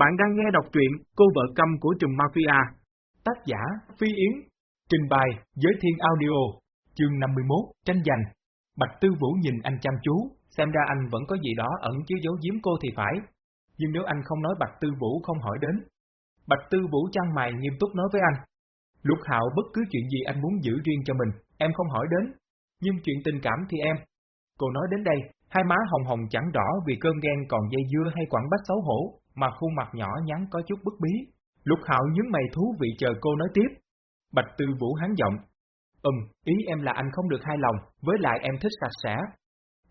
Bạn đang nghe đọc truyện Cô vợ câm của trùng mafia. Tác giả Phi Yến. Trình bày Giới Thiên Audio. Chương 51, tranh giành. Bạch Tư Vũ nhìn anh chăm chú, xem ra anh vẫn có gì đó ẩn chứa giấu giếm cô thì phải. Nhưng nếu anh không nói Bạch Tư Vũ không hỏi đến. Bạch Tư Vũ chăn mày nghiêm túc nói với anh. Lục Hạo bất cứ chuyện gì anh muốn giữ riêng cho mình, em không hỏi đến. Nhưng chuyện tình cảm thì em. Cô nói đến đây, hai má hồng hồng chẳng rõ vì cơn ghen còn dây dưa hay quảng bách xấu hổ, mà khuôn mặt nhỏ nhắn có chút bức bí. Lục Hạo nhướng mày thú vị chờ cô nói tiếp. Bạch Tư Vũ hán giọng. Ừm, ý em là anh không được hài lòng, với lại em thích sạch sẽ.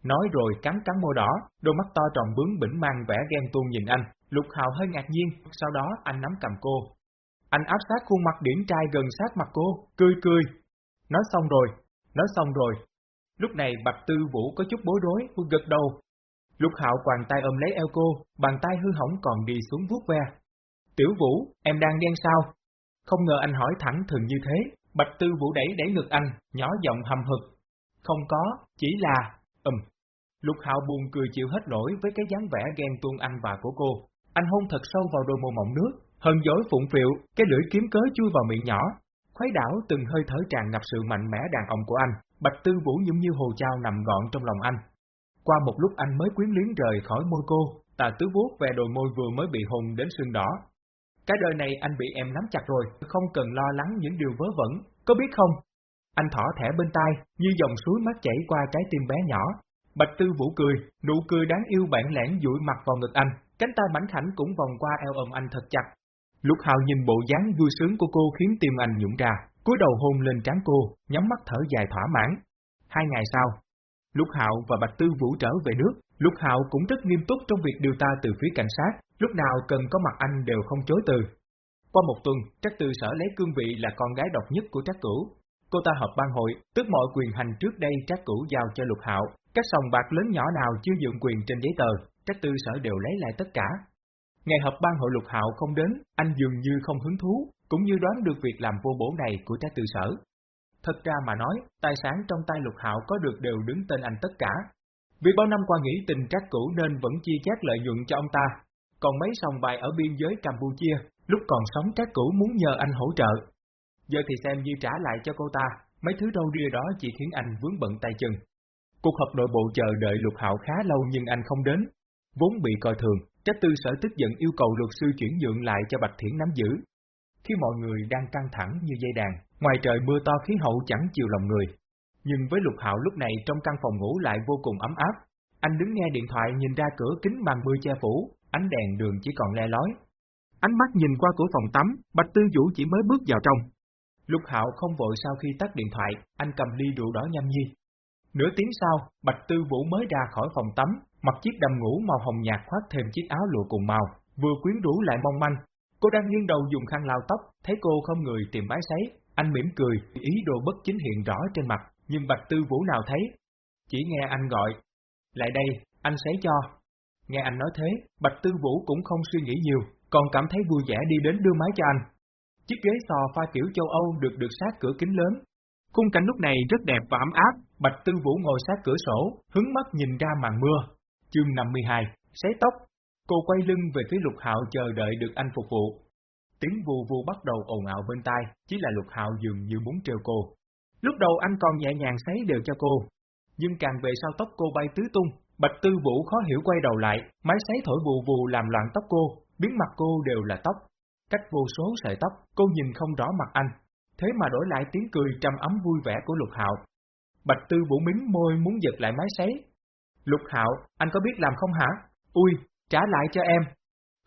Nói rồi cắn cắn môi đỏ, đôi mắt to tròn bướng bỉnh mang vẻ ghen tuông nhìn anh. Lục Hạo hơi ngạc nhiên, sau đó anh nắm cầm cô. Anh áp sát khuôn mặt điển trai gần sát mặt cô, cười cười. Nói xong rồi, nói xong rồi. Lúc này Bạch Tư Vũ có chút bối rối, gật đầu, Lục Hạo quàng tay ôm lấy eo cô, bàn tay hư hỏng còn đi xuống vuốt ve. Tiểu Vũ, em đang ghen sao? Không ngờ anh hỏi thẳng thường như thế, Bạch Tư Vũ đẩy đẩy ngực anh, nhỏ giọng hầm hực. Không có, chỉ là... Ừm. Lục Hạo buồn cười chịu hết nổi với cái dáng vẻ ghen tuông anh và của cô. Anh hôn thật sâu vào đôi môi mỏng nước, hân dối phụng phiệu, cái lưỡi kiếm cớ chui vào miệng nhỏ. Khuấy đảo từng hơi thở tràn ngập sự mạnh mẽ đàn ông của anh, Bạch Tư Vũ giống như hồ trao nằm gọn trong lòng anh, qua một lúc anh mới quyến luyến rời khỏi môi cô, tà tứ vuốt về đôi môi vừa mới bị hùng đến sưng đỏ. Cái đời này anh bị em nắm chặt rồi, không cần lo lắng những điều vớ vẩn, có biết không? Anh thỏ thẻ bên tai, như dòng suối mát chảy qua trái tim bé nhỏ. Bạch Tư Vũ cười, nụ cười đáng yêu bản lẻn dụi mặt vào ngực anh, cánh tay mảnh khảnh cũng vòng qua eo ôm anh thật chặt. Lúc Hào nhìn bộ dáng vui sướng của cô khiến tim anh nhũng ra, cúi đầu hôn lên trán cô, nhắm mắt thở dài thỏa mãn. Hai ngày sau, Lúc Hạo và Bạch Tư Vũ trở về nước, Lúc Hạo cũng rất nghiêm túc trong việc điều tra từ phía cảnh sát, lúc nào cần có mặt anh đều không chối từ. Qua một tuần, Trác Tư Sở lấy cương vị là con gái độc nhất của Trác Cửu. Cô ta họp ban hội, tức mọi quyền hành trước đây Trác Cửu giao cho Lục Hạo, các sòng bạc lớn nhỏ nào chưa dựng quyền trên giấy tờ, Trác Tư Sở đều lấy lại tất cả. Ngày họp ban hội Lục Hạo không đến, anh dường như không hứng thú, cũng như đoán được việc làm vô bổ này của Trác Tư Sở. Thật ra mà nói, tài sản trong tay lục hạo có được đều đứng tên anh tất cả. Vì bao năm qua nghĩ tình trác cũ nên vẫn chia chác lợi nhuận cho ông ta. Còn mấy sòng bài ở biên giới Campuchia, lúc còn sống trác cũ muốn nhờ anh hỗ trợ. Giờ thì xem như trả lại cho cô ta, mấy thứ đâu ria đó chỉ khiến anh vướng bận tay chân. Cuộc họp nội bộ chờ đợi lục hạo khá lâu nhưng anh không đến. Vốn bị coi thường, trách tư sở tức giận yêu cầu luật sư chuyển nhượng lại cho Bạch Thiển nắm giữ. Khi mọi người đang căng thẳng như dây đàn, Ngoài trời mưa to khí hậu chẳng chiều lòng người. Nhưng với Lục Hạo lúc này trong căn phòng ngủ lại vô cùng ấm áp. Anh đứng nghe điện thoại nhìn ra cửa kính màn mưa che phủ, ánh đèn đường chỉ còn le lói. Ánh mắt nhìn qua cửa phòng tắm, Bạch Tư Vũ chỉ mới bước vào trong. Lục Hạo không vội sau khi tắt điện thoại, anh cầm ly rượu đỏ nhâm nhi. Nửa tiếng sau, Bạch Tư Vũ mới ra khỏi phòng tắm, mặc chiếc đầm ngủ màu hồng nhạt khoác thêm chiếc áo lụa cùng màu, vừa quyến rũ lại mong manh. Cô đang nghiêng đầu dùng khăn lau tóc, thấy cô không người tìm máy sấy, anh mỉm cười, ý đồ bất chính hiện rõ trên mặt, nhưng Bạch Tư Vũ nào thấy. Chỉ nghe anh gọi. Lại đây, anh sẽ cho. Nghe anh nói thế, Bạch Tư Vũ cũng không suy nghĩ nhiều, còn cảm thấy vui vẻ đi đến đưa máy cho anh. Chiếc ghế sò pha kiểu châu Âu được được sát cửa kính lớn. Khung cảnh lúc này rất đẹp và ấm áp, Bạch Tư Vũ ngồi sát cửa sổ, hướng mắt nhìn ra màn mưa. Chương 52, sấy tóc. Cô quay lưng về phía lục hạo chờ đợi được anh phục vụ. Tiếng vù vù bắt đầu ồn ào bên tai, chỉ là lục hạo dường như muốn trêu cô. Lúc đầu anh còn nhẹ nhàng sấy đều cho cô, nhưng càng về sau tóc cô bay tứ tung, Bạch Tư Vũ khó hiểu quay đầu lại, máy sấy thổi vù vù làm loạn tóc cô, biến mặt cô đều là tóc. Cách vô số sợi tóc, cô nhìn không rõ mặt anh, thế mà đổi lại tiếng cười trầm ấm vui vẻ của Lục Hạo. Bạch Tư Vũ mím môi muốn giật lại máy sấy. Lục Hạo, anh có biết làm không hả? Ui, trả lại cho em.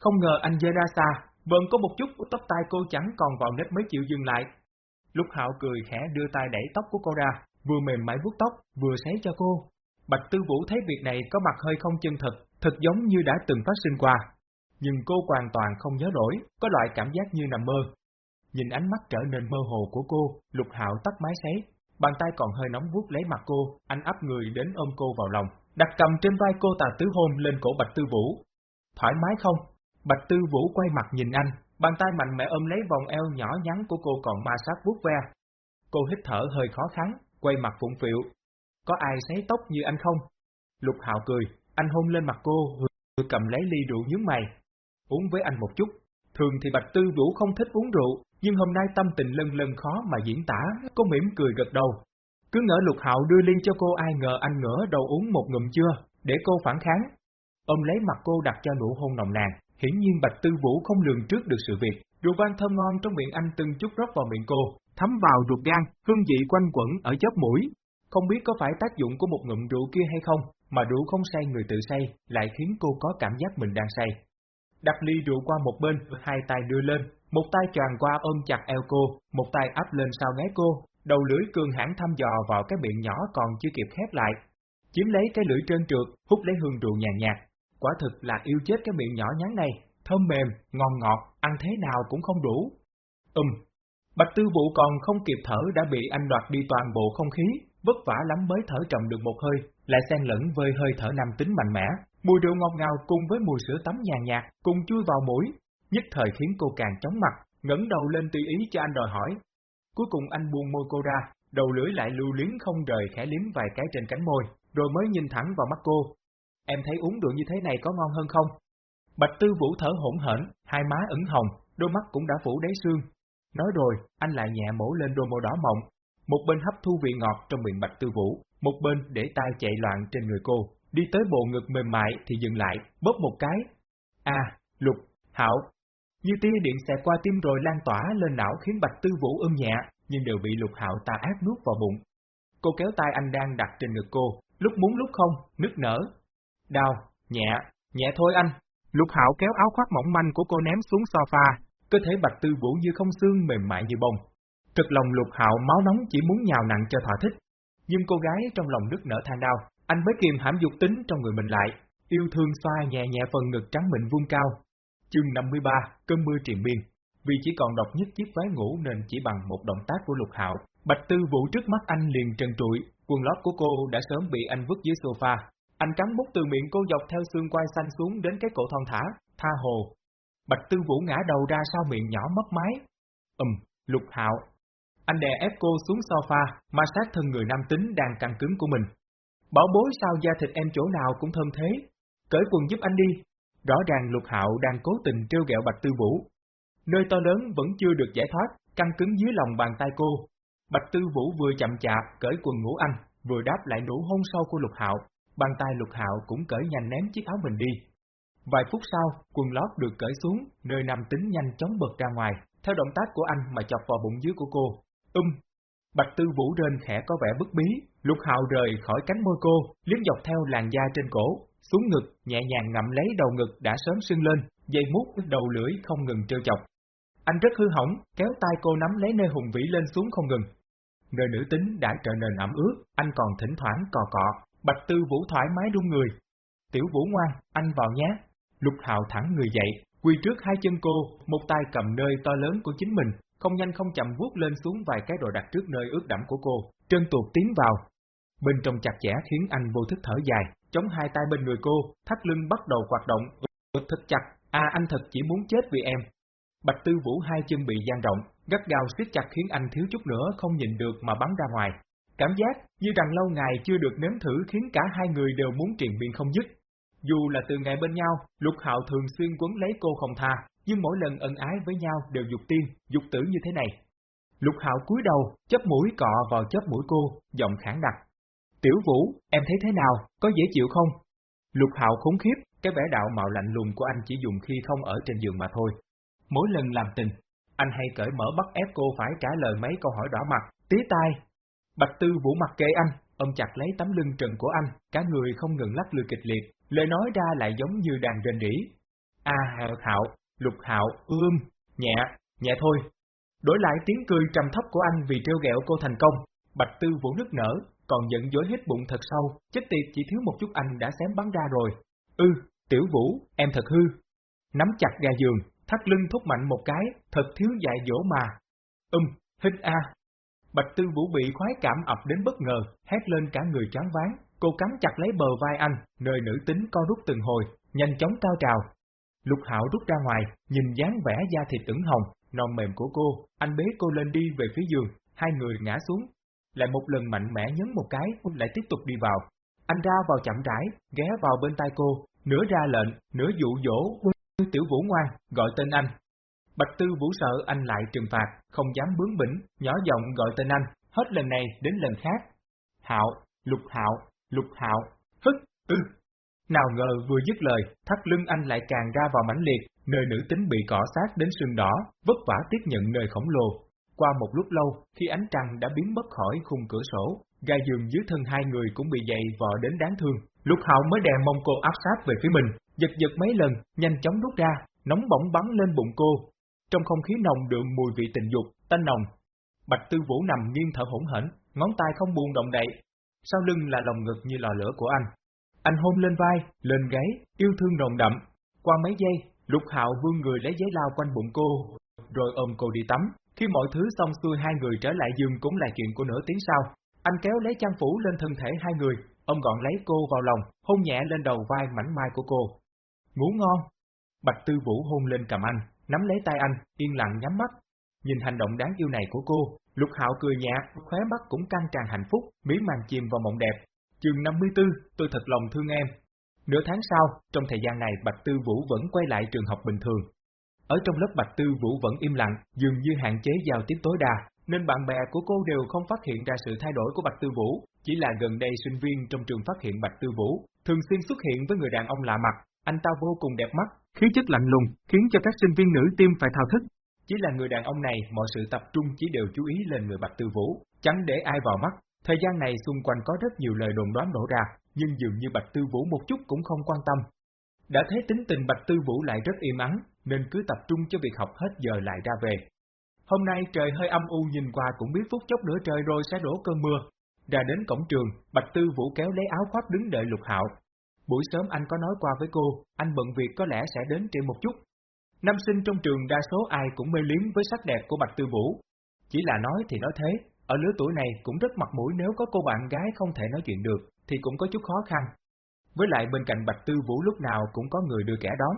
Không ngờ anh dơ ra xa, vẫn có một chút tóc tai cô chẳng còn vào nếp mới chịu dừng lại. Lúc Hạo cười khẽ đưa tay đẩy tóc của cô ra, vừa mềm mại vuốt tóc, vừa sấy cho cô. Bạch Tư Vũ thấy việc này có mặt hơi không chân thật, thật giống như đã từng phát sinh qua. Nhưng cô hoàn toàn không nhớ nổi, có loại cảm giác như nằm mơ. Nhìn ánh mắt trở nên mơ hồ của cô, Lục Hạo tắt máy sấy, bàn tay còn hơi nóng vuốt lấy mặt cô, anh áp người đến ôm cô vào lòng, đặt cầm trên vai cô tà tứ hôn lên cổ Bạch Tư Vũ. Thoải mái không? Bạch Tư Vũ quay mặt nhìn anh, bàn tay mạnh mẽ ôm lấy vòng eo nhỏ nhắn của cô còn ma sát vuốt ve. Cô hít thở hơi khó khăn, quay mặt phụng phịu. Có ai sấy tóc như anh không? Lục Hạo cười, anh hôn lên mặt cô, vừa cầm lấy ly rượu nhướng mày. uống với anh một chút. Thường thì Bạch Tư Vũ không thích uống rượu, nhưng hôm nay tâm tình lân lân khó mà diễn tả, cô mỉm cười gật đầu. Cứ ngỡ Lục Hạo đưa ly cho cô ai ngờ anh ngỡ đầu uống một ngụm chưa, để cô phản kháng. Ôm lấy mặt cô đặt cho nụ hôn nồng nàn, hiển nhiên Bạch Tư Vũ không lường trước được sự việc, rượu vang thơm ngon trong miệng anh từng chút rót vào miệng cô, thấm vào ruột gan, hương vị quanh quẩn ở chóp mũi. Không biết có phải tác dụng của một ngụm rượu kia hay không, mà rượu không say người tự say, lại khiến cô có cảm giác mình đang say. Đặt ly rượu qua một bên, hai tay đưa lên, một tay tràn qua ôm chặt eo cô, một tay áp lên sau gáy cô, đầu lưỡi cường hãn thăm dò vào cái miệng nhỏ còn chưa kịp khép lại. Chiếm lấy cái lưỡi trơn trượt, hút lấy hương rượu nhàn nhạt. Quả thực là yêu chết cái miệng nhỏ nhắn này, thơm mềm, ngon ngọt, ăn thế nào cũng không đủ. Ừm, Bạch Tư Vũ còn không kịp thở đã bị anh đoạt đi toàn bộ không khí, vất vả lắm mới thở trầm được một hơi, lại xen lẫn với hơi thở nam tính mạnh mẽ. Mùi rượu ngọt ngào cùng với mùi sữa tắm nhàn nhạt cùng chui vào mũi, nhất thời khiến cô càng chóng mặt, ngẩng đầu lên tùy ý cho anh đòi hỏi. Cuối cùng anh buông môi cô ra, đầu lưỡi lại lưu luyến không rời khẽ liếm vài cái trên cánh môi, rồi mới nhìn thẳng vào mắt cô. Em thấy uống rượu như thế này có ngon hơn không? Bạch Tư Vũ thở hỗn hển, hai má ửng hồng, đôi mắt cũng đã phủ đáy xương. Nói rồi, anh lại nhẹ mổ lên đôi môi đỏ mọng, một bên hấp thu vị ngọt trong miệng Bạch Tư Vũ, một bên để tay chạy loạn trên người cô, đi tới bộ ngực mềm mại thì dừng lại, bóp một cái. À, Lục, Hảo. Như tia điện xẹt qua tim rồi lan tỏa lên não khiến Bạch Tư Vũ ưng nhẹ, nhưng đều bị Lục Hạo ta ác nuốt vào bụng. Cô kéo tay anh đang đặt trên ngực cô, lúc muốn lúc không, nức nở. Đau, nhẹ, nhẹ thôi anh. Lục Hạo kéo áo khoác mỏng manh của cô ném xuống sofa, cơ thể Bạch Tư Vũ như không xương mềm mại như bông. Cực lòng Lục Hạo máu nóng chỉ muốn nhào nặng cho thỏa thích. Nhưng cô gái trong lòng nức nở than đau, anh mới kìm hãm dục tính trong người mình lại, yêu thương xoa nhẹ nhẹ phần ngực trắng mịn vuông cao. Chương 53, cơn mưa triền miên, Vì chỉ còn độc nhất chiếc váy ngủ nên chỉ bằng một động tác của Lục Hạo, Bạch Tư Vũ trước mắt anh liền trần trụi, quần lót của cô đã sớm bị anh vứt dưới sofa. Anh cắn bút từ miệng cô dọc theo xương quai xanh xuống đến cái cổ thon thả, tha hồ. Bạch Tư Vũ ngã đầu ra sau miệng nhỏ mất máy. Ừm, Lục Hạo, anh đè ép cô xuống sofa, ma sát thân người nam tính đang căng cứng của mình. Bảo bối sao da thịt em chỗ nào cũng thơm thế. Cởi quần giúp anh đi. Rõ ràng lục hạo đang cố tình trêu ghẹo Bạch Tư Vũ. Nơi to lớn vẫn chưa được giải thoát, căng cứng dưới lòng bàn tay cô. Bạch Tư Vũ vừa chậm chạp cởi quần ngủ anh, vừa đáp lại nụ hôn sâu của lục hạo. Bàn tay lục hạo cũng cởi nhanh ném chiếc áo mình đi. Vài phút sau, quần lót được cởi xuống, nơi nam tính nhanh chóng bật ra ngoài, theo động tác của anh mà chọc vào bụng dưới của cô. Um, Bạch Tư Vũ rên khẽ có vẻ bức bí, lục hạo rời khỏi cánh môi cô, liếm dọc theo làn da trên cổ, xuống ngực, nhẹ nhàng ngậm lấy đầu ngực đã sớm sưng lên, dây mút đầu lưỡi không ngừng trêu chọc. Anh rất hư hỏng, kéo tay cô nắm lấy nơi hùng vĩ lên xuống không ngừng. Nơi nữ tính đã trở nên ẩm ướt, anh còn thỉnh thoảng cò cọ, Bạch Tư Vũ thoải mái run người. Tiểu Vũ ngoan, anh vào nhé. Lục Hạo thẳng người dậy, quỳ trước hai chân cô, một tay cầm nơi to lớn của chính mình, không nhanh không chậm vuốt lên xuống vài cái đồ đặt trước nơi ướt đẫm của cô, trơn tuột tiến vào. Bên trong chặt chẽ khiến anh vô thức thở dài, chống hai tay bên người cô, thắt lưng bắt đầu hoạt động, ướt thật chặt, à anh thật chỉ muốn chết vì em. Bạch Tư Vũ hai chân bị gian rộng, gắt gao siết chặt khiến anh thiếu chút nữa không nhìn được mà bắn ra ngoài. Cảm giác như rằng lâu ngày chưa được nếm thử khiến cả hai người đều muốn triền miên không dứt. Dù là từ ngày bên nhau, Lục Hạo thường xuyên quấn lấy cô không tha, nhưng mỗi lần ân ái với nhau đều dục tiên, dục tử như thế này. Lục Hạo cúi đầu, chớp mũi cọ vào chớp mũi cô, giọng khản đặc. Tiểu Vũ, em thấy thế nào, có dễ chịu không? Lục Hạo khốn khiếp, cái vẻ đạo mạo lạnh lùng của anh chỉ dùng khi không ở trên giường mà thôi. Mỗi lần làm tình, anh hay cởi mở bắt ép cô phải trả lời mấy câu hỏi đỏ mặt, tía tai. Bạch Tư Vũ mặt kệ anh, ôm chặt lấy tấm lưng trần của anh, cả người không ngừng lắc lư kịch liệt, lời nói ra lại giống như đàn rền rỉ. A à, Hạo, Lục Hạo, ươm, nhẹ, nhẹ thôi. Đổi lại tiếng cười trầm thấp của anh vì trêu ghẹo cô thành công, Bạch Tư Vũ nức nở, còn giận dỗi hết bụng thật sâu, chết tiệt chỉ thiếu một chút anh đã xém bắn ra rồi. Ư, Tiểu Vũ, em thật hư. Nắm chặt ga giường, thắt lưng thúc mạnh một cái, thật thiếu dạy dỗ mà. Ưm, um, hít a. Bạch Tư Vũ bị khoái cảm ập đến bất ngờ, hét lên cả người trắng váng, cô cắn chặt lấy bờ vai anh, nơi nữ tính co rút từng hồi, nhanh chóng cao trào, Lục Hạo rút ra ngoài, nhìn dáng vẻ da thịt ửng hồng, non mềm của cô, anh bế cô lên đi về phía giường, hai người ngã xuống. Lại một lần mạnh mẽ nhấn một cái, lại tiếp tục đi vào. Anh ra vào chậm rãi, ghé vào bên tai cô, nửa ra lệnh, nửa dụ dỗ, Tiểu Vũ ngoan, gọi tên anh. Bạch Tư Vũ sợ anh lại trừng phạt, không dám bướng bỉnh, nhỏ giọng gọi tên anh, hết lần này đến lần khác. Hạo, Lục Hạo, Lục Hạo, hức, ư. Nào ngờ vừa dứt lời, thắt lưng anh lại càng ra vào mãnh liệt, nơi nữ tính bị cỏ sát đến sưng đỏ, vất vả tiếp nhận nơi khổng lồ. Qua một lúc lâu, khi ánh trăng đã biến mất khỏi khung cửa sổ, gai giường dưới thân hai người cũng bị dày vò đến đáng thương. Lục Hạo mới đè mông cô áp sát về phía mình, giật giật mấy lần, nhanh chóng rút ra, nóng bỏng bắn lên bụng cô. Trong không khí nồng đượm mùi vị tình dục, tanh nồng. Bạch Tư Vũ nằm nghiêng thở hỗn hển, ngón tay không buồn động đậy. Sau lưng là lòng ngực như lò lửa của anh. Anh hôn lên vai, lên gáy, yêu thương nồng đậm. Qua mấy giây, Lục Hạo vươn người lấy giấy lao quanh bụng cô, rồi ôm cô đi tắm. Khi mọi thứ xong xuôi hai người trở lại giường cũng là chuyện của nửa tiếng sau. Anh kéo lấy chăn phủ lên thân thể hai người, ôm gọn lấy cô vào lòng, hôn nhẹ lên đầu vai mảnh mai của cô. Ngủ ngon. Bạch Tư Vũ hôn lên cầm anh, nắm lấy tay anh, yên lặng nhắm mắt. Nhìn hành động đáng yêu này của cô, Lục Hạo cười nhạt, khóe mắt cũng căng tràn hạnh phúc, mí màng chìm vào mộng đẹp. Chương 54, tôi thật lòng thương em. Nửa tháng sau, trong thời gian này Bạch Tư Vũ vẫn quay lại trường học bình thường. Ở trong lớp Bạch Tư Vũ vẫn im lặng, dường như hạn chế giao tiếp tối đa, nên bạn bè của cô đều không phát hiện ra sự thay đổi của Bạch Tư Vũ. Chỉ là gần đây sinh viên trong trường phát hiện Bạch Tư Vũ, thường xuyên xuất hiện với người đàn ông lạ mặt, anh ta vô cùng đẹp mắt, khí chất lạnh lùng, khiến cho các sinh viên nữ tim phải thao thức. Chỉ là người đàn ông này, mọi sự tập trung chỉ đều chú ý lên người Bạch Tư Vũ, chẳng để ai vào mắt. Thời gian này xung quanh có rất nhiều lời đồn đoán nổ ra, nhưng dường như Bạch Tư Vũ một chút cũng không quan tâm. Đã thấy tính tình Bạch Tư Vũ lại rất im ắng, nên cứ tập trung cho việc học hết giờ lại ra về. Hôm nay trời hơi âm u nhìn qua cũng biết phút chốc nữa trời rồi sẽ đổ cơn mưa. Ra đến cổng trường, Bạch Tư Vũ kéo lấy áo khoác đứng đợi Lục Hạo. Buổi sớm anh có nói qua với cô, anh bận việc có lẽ sẽ đến trễ một chút. Nam sinh trong trường đa số ai cũng mê liếm với sắc đẹp của Bạch Tư Vũ. Chỉ là nói thì nói thế, ở lứa tuổi này cũng rất mặt mũi nếu có cô bạn gái không thể nói chuyện được, thì cũng có chút khó khăn. Với lại bên cạnh Bạch Tư Vũ lúc nào cũng có người đưa kẻ đón.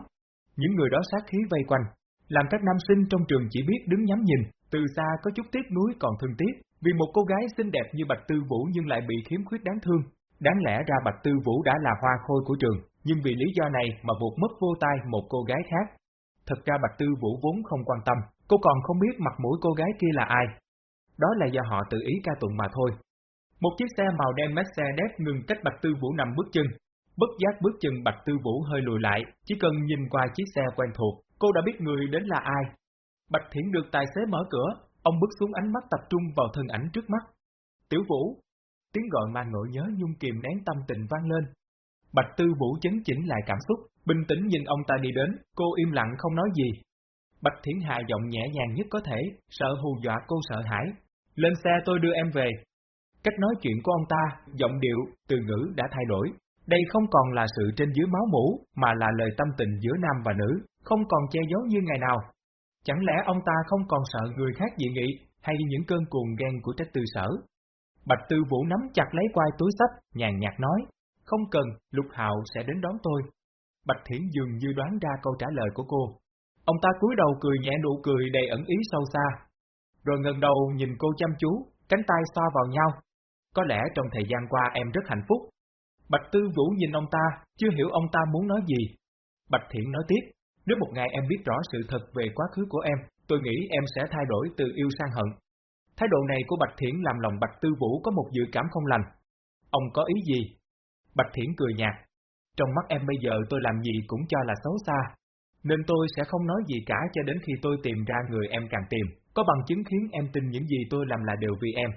Những người đó sát khí vây quanh, làm các nam sinh trong trường chỉ biết đứng nhắm nhìn, từ xa có chút tiếc nuối còn thương tiếc, vì một cô gái xinh đẹp như Bạch Tư Vũ nhưng lại bị khiếm khuyết đáng thương. Đáng lẽ ra Bạch Tư Vũ đã là hoa khôi của trường, nhưng vì lý do này mà vụt mất vô tay một cô gái khác. Thật ra Bạch Tư Vũ vốn không quan tâm, cô còn không biết mặt mũi cô gái kia là ai. Đó là do họ tự ý ca tụng mà thôi. Một chiếc xe màu đen Mercedes ngừng cách Bạch Tư Vũ nằm bước chân. Bất giác bước chân Bạch Tư Vũ hơi lùi lại, chỉ cần nhìn qua chiếc xe quen thuộc, cô đã biết người đến là ai. Bạch Thiển được tài xế mở cửa, ông bước xuống ánh mắt tập trung vào thân ảnh trước mắt. Tiểu Vũ, tiếng gọi mang nỗi nhớ nhung kìm nén tâm tình vang lên. Bạch Tư Vũ chấn chỉnh lại cảm xúc, bình tĩnh nhìn ông ta đi đến, cô im lặng không nói gì. Bạch Thiển hà giọng nhẹ nhàng nhất có thể, sợ hù dọa cô sợ hãi. Lên xe tôi đưa em về. Cách nói chuyện của ông ta, giọng điệu, từ ngữ đã thay đổi. Đây không còn là sự trên dưới máu mũ, mà là lời tâm tình giữa nam và nữ, không còn che giấu như ngày nào. Chẳng lẽ ông ta không còn sợ người khác dị nghị, hay những cơn cuồng ghen của trách tư sở? Bạch Tư Vũ nắm chặt lấy quai túi sách, nhàn nhạt nói, không cần, Lục Hạo sẽ đến đón tôi. Bạch Thiển dường như đoán ra câu trả lời của cô. Ông ta cúi đầu cười nhẹ nụ cười đầy ẩn ý sâu xa. Rồi ngần đầu nhìn cô chăm chú, cánh tay xoa vào nhau. Có lẽ trong thời gian qua em rất hạnh phúc. Bạch Tư Vũ nhìn ông ta, chưa hiểu ông ta muốn nói gì. Bạch Thiển nói tiếp, nếu một ngày em biết rõ sự thật về quá khứ của em, tôi nghĩ em sẽ thay đổi từ yêu sang hận. Thái độ này của Bạch Thiển làm lòng Bạch Tư Vũ có một dự cảm không lành. Ông có ý gì? Bạch Thiển cười nhạt. Trong mắt em bây giờ tôi làm gì cũng cho là xấu xa. Nên tôi sẽ không nói gì cả cho đến khi tôi tìm ra người em càng tìm. Có bằng chứng khiến em tin những gì tôi làm là đều vì em.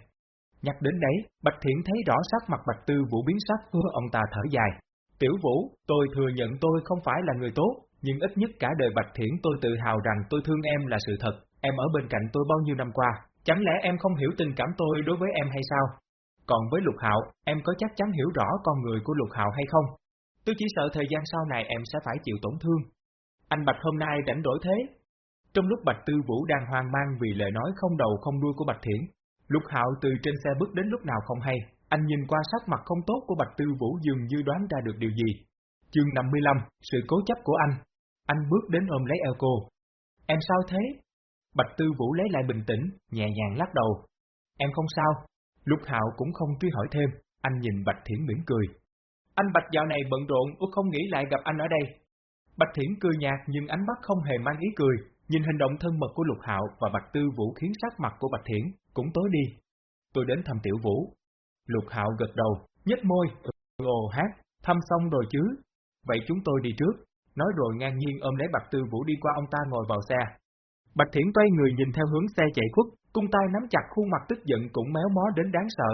Nhắc đến đấy, Bạch Thiển thấy rõ sắc mặt Bạch Tư Vũ biến sắc hứa ông ta thở dài. Tiểu Vũ, tôi thừa nhận tôi không phải là người tốt, nhưng ít nhất cả đời Bạch Thiển tôi tự hào rằng tôi thương em là sự thật, em ở bên cạnh tôi bao nhiêu năm qua, chẳng lẽ em không hiểu tình cảm tôi đối với em hay sao? Còn với Lục Hạo, em có chắc chắn hiểu rõ con người của Lục Hạo hay không? Tôi chỉ sợ thời gian sau này em sẽ phải chịu tổn thương. Anh Bạch hôm nay rảnh đổi thế. Trong lúc Bạch Tư Vũ đang hoang mang vì lời nói không đầu không đuôi của Bạch Thiển, Lục Hạo từ trên xe bước đến lúc nào không hay, anh nhìn qua sắc mặt không tốt của Bạch Tư Vũ dường như đoán ra được điều gì. Chương 55, sự cố chấp của anh. Anh bước đến ôm lấy eo cô. Em sao thế? Bạch Tư Vũ lấy lại bình tĩnh, nhẹ nhàng lắc đầu. Em không sao. Lục Hạo cũng không truy hỏi thêm, anh nhìn Bạch Thiển mỉm cười. Anh Bạch dạo này bận rộn, út không nghĩ lại gặp anh ở đây. Bạch Thiển cười nhạt nhưng ánh mắt không hề mang ý cười, nhìn hành động thân mật của Lục Hạo và Bạch Tư Vũ khiến sắc mặt của Bạch Thiển cũng tối đi. Tôi đến thăm Tiểu Vũ. Lục Hạo gật đầu, nhếch môi, ồ hát, thăm xong rồi chứ. Vậy chúng tôi đi trước. Nói rồi ngang nhiên ôm lấy Bạch Tư Vũ đi qua ông ta ngồi vào xe. Bạch Thiển quay người nhìn theo hướng xe chạy khuất, cung tay nắm chặt khuôn mặt tức giận cũng méo mó đến đáng sợ.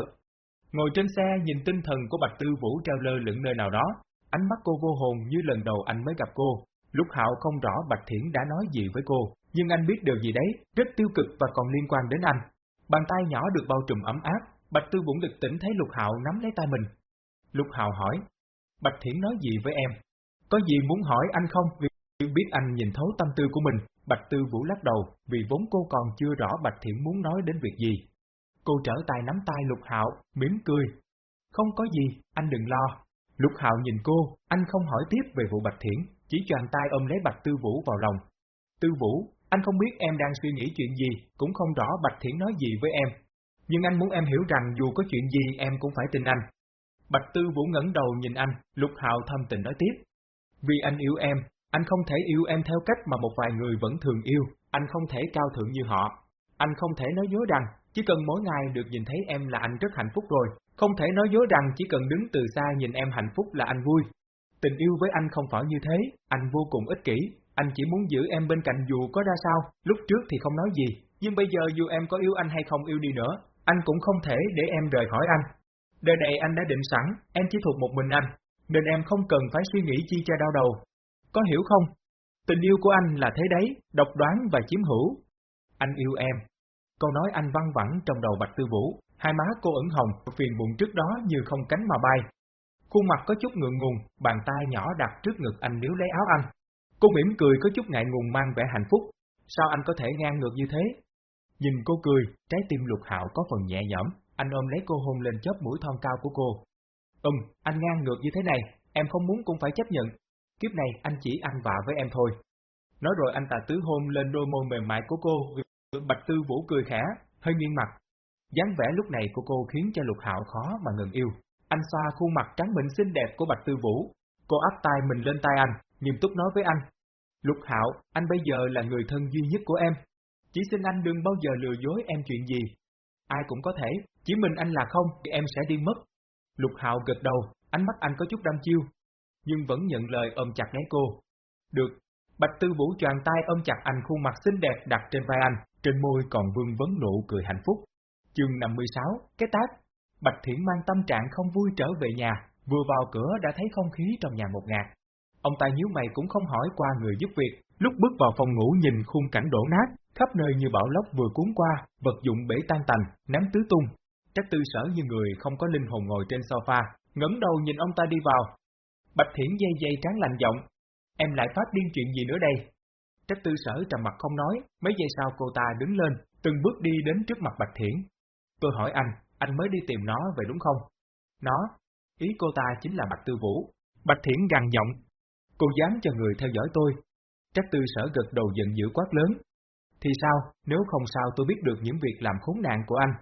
Ngồi trên xe nhìn tinh thần của Bạch Tư Vũ treo lơ lửng nơi nào đó, ánh mắt cô vô hồn như lần đầu anh mới gặp cô. Lúc Hạo không rõ Bạch Thiển đã nói gì với cô, nhưng anh biết điều gì đấy, rất tiêu cực và còn liên quan đến anh. Bàn tay nhỏ được bao trùm ấm áp, Bạch Tư Vũ lực tỉnh thấy Lục Hạo nắm lấy tay mình. Lục Hạo hỏi, Bạch Thiển nói gì với em? Có gì muốn hỏi anh không? Vì biết anh nhìn thấu tâm tư của mình, Bạch Tư Vũ lắc đầu, vì vốn cô còn chưa rõ Bạch Thiển muốn nói đến việc gì. Cô trở tay nắm tay Lục Hạo, mỉm cười. Không có gì, anh đừng lo. Lục Hạo nhìn cô, anh không hỏi tiếp về vụ Bạch Thiển, chỉ choàng tay ôm lấy Bạch Tư Vũ vào lòng. Tư Vũ, anh không biết em đang suy nghĩ chuyện gì, cũng không rõ Bạch Thiển nói gì với em. Nhưng anh muốn em hiểu rằng dù có chuyện gì em cũng phải tin anh. Bạch Tư Vũ ngẩng đầu nhìn anh, Lục Hạo thâm tình nói tiếp. Vì anh yêu em, anh không thể yêu em theo cách mà một vài người vẫn thường yêu, anh không thể cao thượng như họ. Anh không thể nói dối rằng, chỉ cần mỗi ngày được nhìn thấy em là anh rất hạnh phúc rồi, không thể nói dối rằng chỉ cần đứng từ xa nhìn em hạnh phúc là anh vui. Tình yêu với anh không phải như thế, anh vô cùng ích kỷ, anh chỉ muốn giữ em bên cạnh dù có ra sao, lúc trước thì không nói gì, nhưng bây giờ dù em có yêu anh hay không yêu đi nữa, anh cũng không thể để em rời khỏi anh. Đời này anh đã định sẵn, em chỉ thuộc một mình anh, nên em không cần phải suy nghĩ chi cho đau đầu. Có hiểu không? Tình yêu của anh là thế đấy, độc đoán và chiếm hữu. Anh yêu em. Câu nói anh văng vẳng trong đầu Bạch Tư Vũ, hai má cô ẩn hồng, phiền bụng trước đó như không cánh mà bay. Khuôn mặt có chút ngượng ngùng, bàn tay nhỏ đặt trước ngực anh níu lấy áo anh. Cô mỉm cười có chút ngại ngùng mang vẻ hạnh phúc. Sao anh có thể ngang ngược như thế? Nhìn cô cười, trái tim lục hạo có phần nhẹ nhõm, anh ôm lấy cô hôn lên chóp mũi thon cao của cô. Ừm, anh ngang ngược như thế này, em không muốn cũng phải chấp nhận. Kiếp này anh chỉ ăn vạ với em thôi. Nói rồi anh ta tứ hôn lên đôi môi mềm mại của cô, Bạch Tư Vũ cười khẽ, hơi nghiêng mặt. dáng vẻ lúc này của cô khiến cho Lục Hạo khó mà ngừng yêu. Anh xoa khuôn mặt trắng mịn xinh đẹp của Bạch Tư Vũ. Cô áp tay mình lên tay anh, nghiêm túc nói với anh. Lục Hạo, anh bây giờ là người thân duy nhất của em. Chỉ xin anh đừng bao giờ lừa dối em chuyện gì. Ai cũng có thể, chỉ mình anh là không thì em sẽ đi mất. Lục Hạo gật đầu, ánh mắt anh có chút đăm chiêu, nhưng vẫn nhận lời ôm chặt lấy cô. Được, Bạch Tư Vũ choàng tay ôm chặt anh khuôn mặt xinh đẹp đặt trên vai anh, trên môi còn vương vấn nụ cười hạnh phúc. Chương 56, cái tác. Bạch Thiển mang tâm trạng không vui trở về nhà, vừa vào cửa đã thấy không khí trong nhà một ngạt. Ông ta nhíu mày cũng không hỏi qua người giúp việc, lúc bước vào phòng ngủ nhìn khung cảnh đổ nát, khắp nơi như bão lốc vừa cuốn qua, vật dụng bể tan tành, nắm tứ tung. Trác tư sở như người không có linh hồn ngồi trên sofa, ngẩng đầu nhìn ông ta đi vào. Bạch Thiển dây dây tráng lành giọng, em lại phát điên chuyện gì nữa đây? Trách tư sở trầm mặt không nói, mấy giây sau cô ta đứng lên, từng bước đi đến trước mặt Bạch Thiển. Tôi hỏi anh, anh mới đi tìm nó về đúng không? Nó, ý cô ta chính là Bạch Tư Vũ. Bạch Thiển gằn giọng, cô dám cho người theo dõi tôi. Trách tư sở gật đầu giận dữ quát lớn. Thì sao, nếu không sao tôi biết được những việc làm khốn nạn của anh.